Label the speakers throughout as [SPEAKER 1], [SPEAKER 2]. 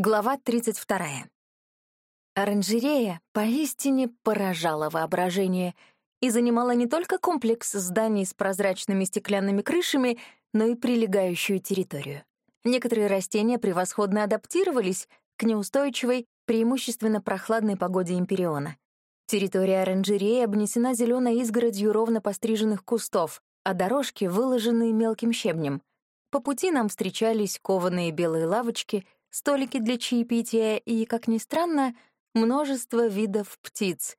[SPEAKER 1] Глава 32. Оранжерея поистине поражала воображение и занимала не только комплекс зданий с прозрачными стеклянными крышами, но и прилегающую территорию. Некоторые растения превосходно адаптировались к неустойчивой, преимущественно прохладной погоде Империона. Территория оранжереи обнесена зеленой изгородью ровно постриженных кустов, а дорожки выложены мелким щебнем. По пути нам встречались кованые белые лавочки — столики для чаепития и, как ни странно, множество видов птиц,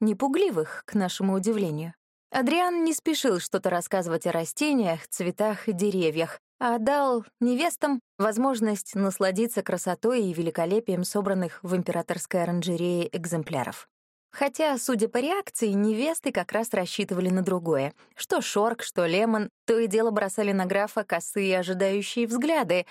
[SPEAKER 1] непугливых, к нашему удивлению. Адриан не спешил что-то рассказывать о растениях, цветах и деревьях, а дал невестам возможность насладиться красотой и великолепием собранных в императорской оранжерее экземпляров. Хотя, судя по реакции, невесты как раз рассчитывали на другое. Что Шорк, что Лемон то и дело бросали на графа косые ожидающие взгляды,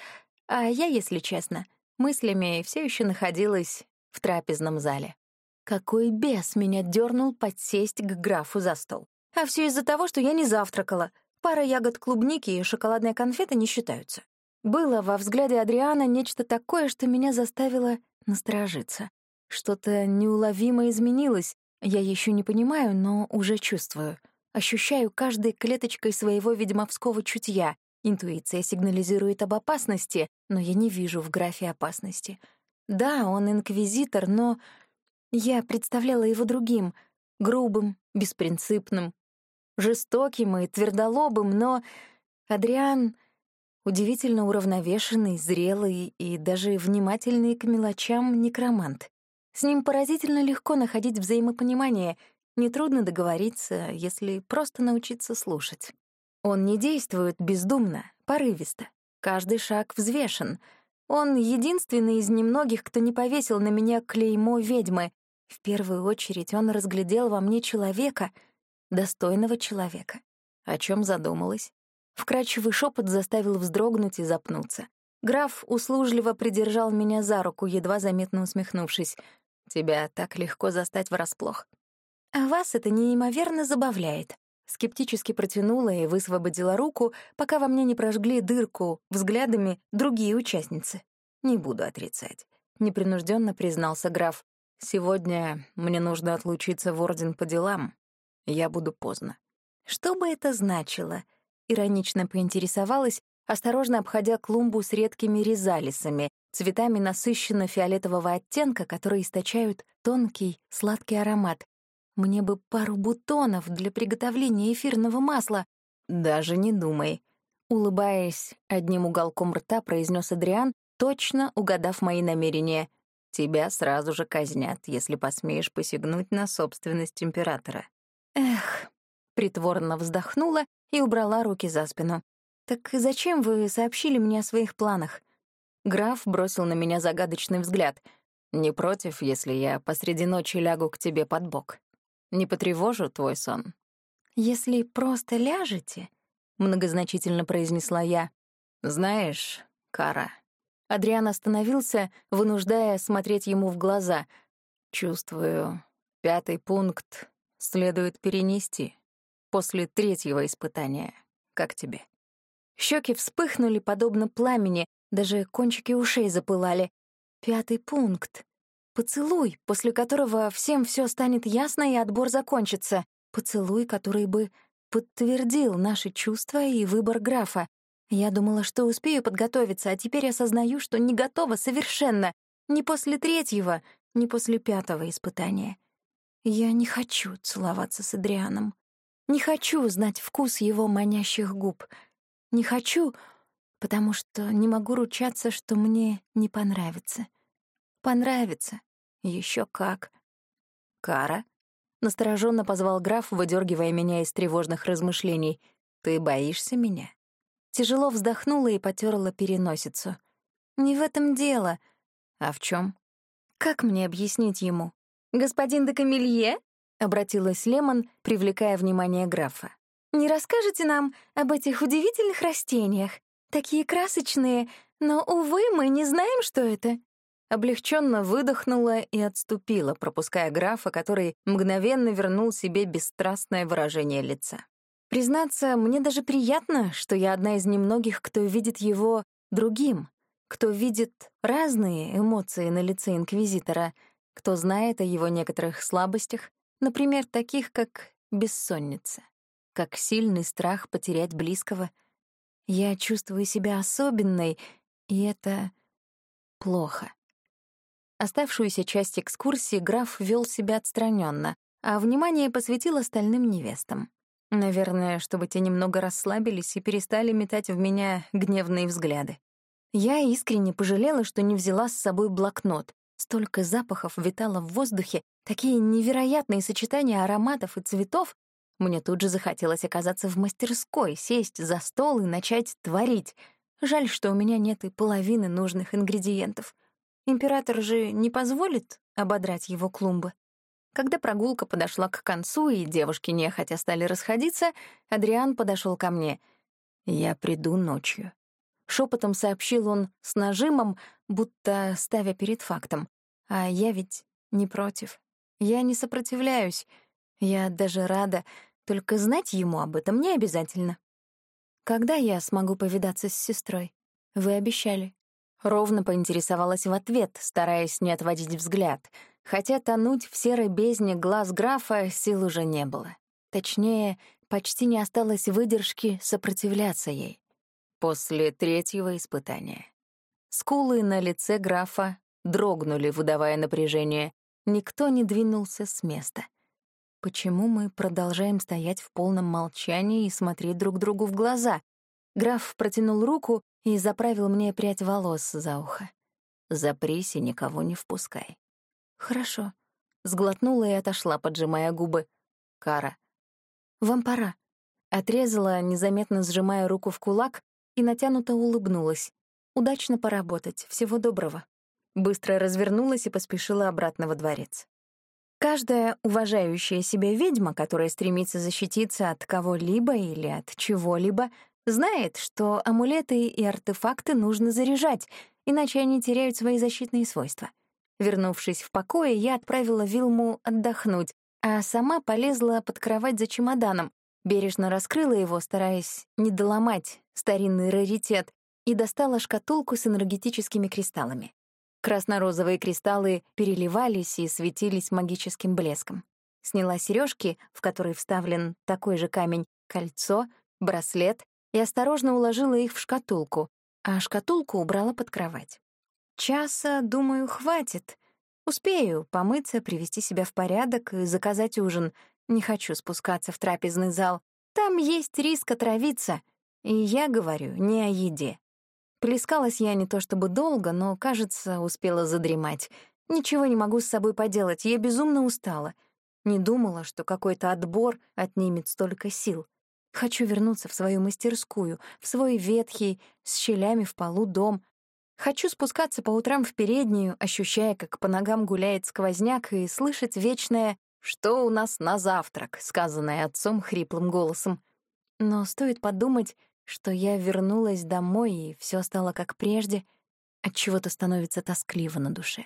[SPEAKER 1] а я, если честно, мыслями все еще находилась в трапезном зале. Какой бес меня дернул подсесть к графу за стол. А все из-за того, что я не завтракала. Пара ягод клубники и шоколадная конфета не считаются. Было во взгляде Адриана нечто такое, что меня заставило насторожиться. Что-то неуловимо изменилось, я еще не понимаю, но уже чувствую. Ощущаю каждой клеточкой своего ведьмовского чутья, Интуиция сигнализирует об опасности, но я не вижу в графе опасности. Да, он инквизитор, но я представляла его другим, грубым, беспринципным, жестоким и твердолобым, но Адриан удивительно уравновешенный, зрелый и даже внимательный к мелочам некромант. С ним поразительно легко находить взаимопонимание, нетрудно договориться, если просто научиться слушать. Он не действует бездумно, порывисто. Каждый шаг взвешен. Он единственный из немногих, кто не повесил на меня клеймо ведьмы. В первую очередь он разглядел во мне человека, достойного человека. О чем задумалась? Вкрадчивый шепот заставил вздрогнуть и запнуться. Граф услужливо придержал меня за руку, едва заметно усмехнувшись. «Тебя так легко застать врасплох». «А вас это неимоверно забавляет», Скептически протянула и высвободила руку, пока во мне не прожгли дырку взглядами другие участницы. «Не буду отрицать», — непринужденно признался граф. «Сегодня мне нужно отлучиться в Орден по делам. Я буду поздно». «Что бы это значило?» — иронично поинтересовалась, осторожно обходя клумбу с редкими резалисами, цветами насыщенно-фиолетового оттенка, которые источают тонкий, сладкий аромат, мне бы пару бутонов для приготовления эфирного масла. Даже не думай. Улыбаясь, одним уголком рта произнес Адриан, точно угадав мои намерения. Тебя сразу же казнят, если посмеешь посягнуть на собственность императора. Эх, притворно вздохнула и убрала руки за спину. «Так зачем вы сообщили мне о своих планах?» Граф бросил на меня загадочный взгляд. «Не против, если я посреди ночи лягу к тебе под бок?» Не потревожу твой сон. Если просто ляжете, многозначительно произнесла я. Знаешь, Кара. Адриан остановился, вынуждая смотреть ему в глаза. Чувствую, пятый пункт следует перенести после третьего испытания. Как тебе? Щеки вспыхнули подобно пламени, даже кончики ушей запылали. Пятый пункт. Поцелуй, после которого всем все станет ясно и отбор закончится. Поцелуй, который бы подтвердил наши чувства и выбор графа. Я думала, что успею подготовиться, а теперь осознаю, что не готова совершенно. Ни после третьего, ни после пятого испытания. Я не хочу целоваться с Адрианом. Не хочу знать вкус его манящих губ. Не хочу, потому что не могу ручаться, что мне не понравится. Понравится. Еще как. Кара? Настороженно позвал граф, выдергивая меня из тревожных размышлений. Ты боишься меня? Тяжело вздохнула и потерла переносицу. Не в этом дело. А в чем? Как мне объяснить ему? Господин де Камилье? Обратилась Лемон, привлекая внимание графа. «Не расскажете нам об этих удивительных растениях? Такие красочные, но, увы, мы не знаем, что это». Облегченно выдохнула и отступила, пропуская графа, который мгновенно вернул себе бесстрастное выражение лица. Признаться, мне даже приятно, что я одна из немногих, кто видит его другим, кто видит разные эмоции на лице Инквизитора, кто знает о его некоторых слабостях, например, таких как бессонница, как сильный страх потерять близкого. Я чувствую себя особенной, и это плохо. Оставшуюся часть экскурсии граф вел себя отстраненно, а внимание посвятил остальным невестам. Наверное, чтобы те немного расслабились и перестали метать в меня гневные взгляды. Я искренне пожалела, что не взяла с собой блокнот. Столько запахов витало в воздухе, такие невероятные сочетания ароматов и цветов. Мне тут же захотелось оказаться в мастерской, сесть за стол и начать творить. Жаль, что у меня нет и половины нужных ингредиентов. Император же не позволит ободрать его клумбы. Когда прогулка подошла к концу, и девушки нехотя стали расходиться, Адриан подошел ко мне. «Я приду ночью». Шепотом сообщил он с нажимом, будто ставя перед фактом. А я ведь не против. Я не сопротивляюсь. Я даже рада, только знать ему об этом не обязательно. Когда я смогу повидаться с сестрой? Вы обещали. Ровно поинтересовалась в ответ, стараясь не отводить взгляд — хотя тонуть в серой бездне глаз графа сил уже не было. Точнее, почти не осталось выдержки сопротивляться ей. После третьего испытания. Скулы на лице графа дрогнули, выдавая напряжение. Никто не двинулся с места. Почему мы продолжаем стоять в полном молчании и смотреть друг другу в глаза? Граф протянул руку и заправил мне прядь волос за ухо. «Запрись и никого не впускай. «Хорошо», — сглотнула и отошла, поджимая губы. «Кара». «Вам пора». Отрезала, незаметно сжимая руку в кулак, и натянуто улыбнулась. «Удачно поработать. Всего доброго». Быстро развернулась и поспешила обратно во дворец. Каждая уважающая себя ведьма, которая стремится защититься от кого-либо или от чего-либо, знает, что амулеты и артефакты нужно заряжать, иначе они теряют свои защитные свойства. Вернувшись в покое, я отправила Вилму отдохнуть, а сама полезла под кровать за чемоданом, бережно раскрыла его, стараясь не доломать старинный раритет, и достала шкатулку с энергетическими кристаллами. Красно-розовые кристаллы переливались и светились магическим блеском. Сняла сережки, в которые вставлен такой же камень, кольцо, браслет, и осторожно уложила их в шкатулку, а шкатулку убрала под кровать. Часа, думаю, хватит. Успею помыться, привести себя в порядок и заказать ужин. Не хочу спускаться в трапезный зал. Там есть риск отравиться. И я говорю не о еде. Плескалась я не то чтобы долго, но, кажется, успела задремать. Ничего не могу с собой поделать, я безумно устала. Не думала, что какой-то отбор отнимет столько сил. Хочу вернуться в свою мастерскую, в свой ветхий, с щелями в полу дом, Хочу спускаться по утрам в переднюю, ощущая, как по ногам гуляет сквозняк, и слышать вечное «Что у нас на завтрак?», сказанное отцом хриплым голосом. Но стоит подумать, что я вернулась домой, и все стало как прежде, от чего то становится тоскливо на душе.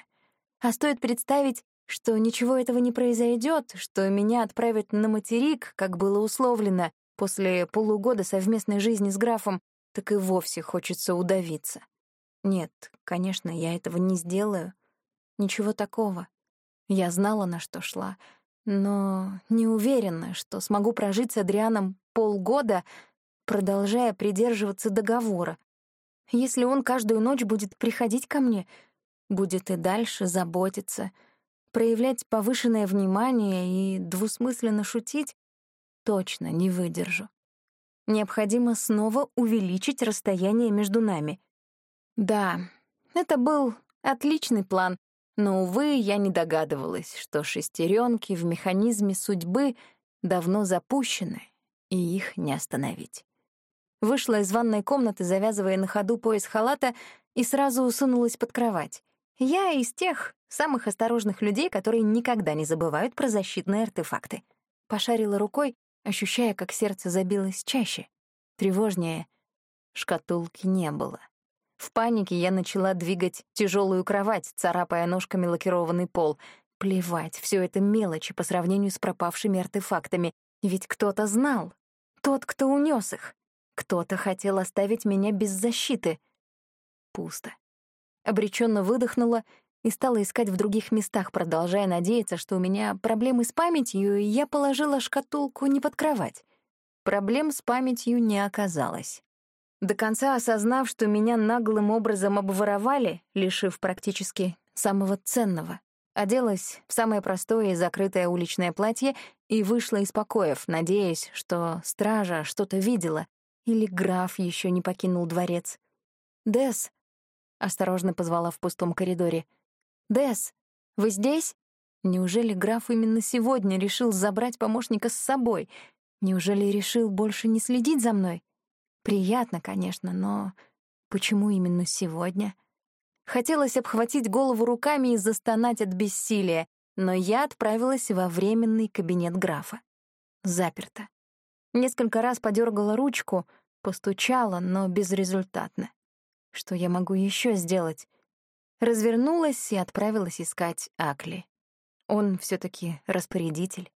[SPEAKER 1] А стоит представить, что ничего этого не произойдет, что меня отправят на материк, как было условлено, после полугода совместной жизни с графом, так и вовсе хочется удавиться. Нет, конечно, я этого не сделаю. Ничего такого. Я знала, на что шла, но не уверена, что смогу прожить с Адрианом полгода, продолжая придерживаться договора. Если он каждую ночь будет приходить ко мне, будет и дальше заботиться, проявлять повышенное внимание и двусмысленно шутить, точно не выдержу. Необходимо снова увеличить расстояние между нами. Да, это был отличный план, но, увы, я не догадывалась, что шестеренки в механизме судьбы давно запущены, и их не остановить. Вышла из ванной комнаты, завязывая на ходу пояс халата, и сразу усунулась под кровать. Я из тех самых осторожных людей, которые никогда не забывают про защитные артефакты. Пошарила рукой, ощущая, как сердце забилось чаще. Тревожнее. Шкатулки не было. В панике я начала двигать тяжелую кровать, царапая ножками лакированный пол. Плевать, все это мелочи по сравнению с пропавшими артефактами. Ведь кто-то знал. Тот, кто унес их. Кто-то хотел оставить меня без защиты. Пусто. Обреченно выдохнула и стала искать в других местах, продолжая надеяться, что у меня проблемы с памятью, и я положила шкатулку не под кровать. Проблем с памятью не оказалось. До конца осознав, что меня наглым образом обворовали, лишив практически самого ценного, оделась в самое простое и закрытое уличное платье и вышла из покоев, надеясь, что стража что-то видела или граф еще не покинул дворец. «Десс», — осторожно позвала в пустом коридоре, «Десс, вы здесь?» Неужели граф именно сегодня решил забрать помощника с собой? Неужели решил больше не следить за мной? Приятно, конечно, но почему именно сегодня? Хотелось обхватить голову руками и застонать от бессилия, но я отправилась во временный кабинет графа. Заперто. Несколько раз подергала ручку, постучала, но безрезультатно. Что я могу еще сделать? Развернулась и отправилась искать Акли. Он все таки распорядитель.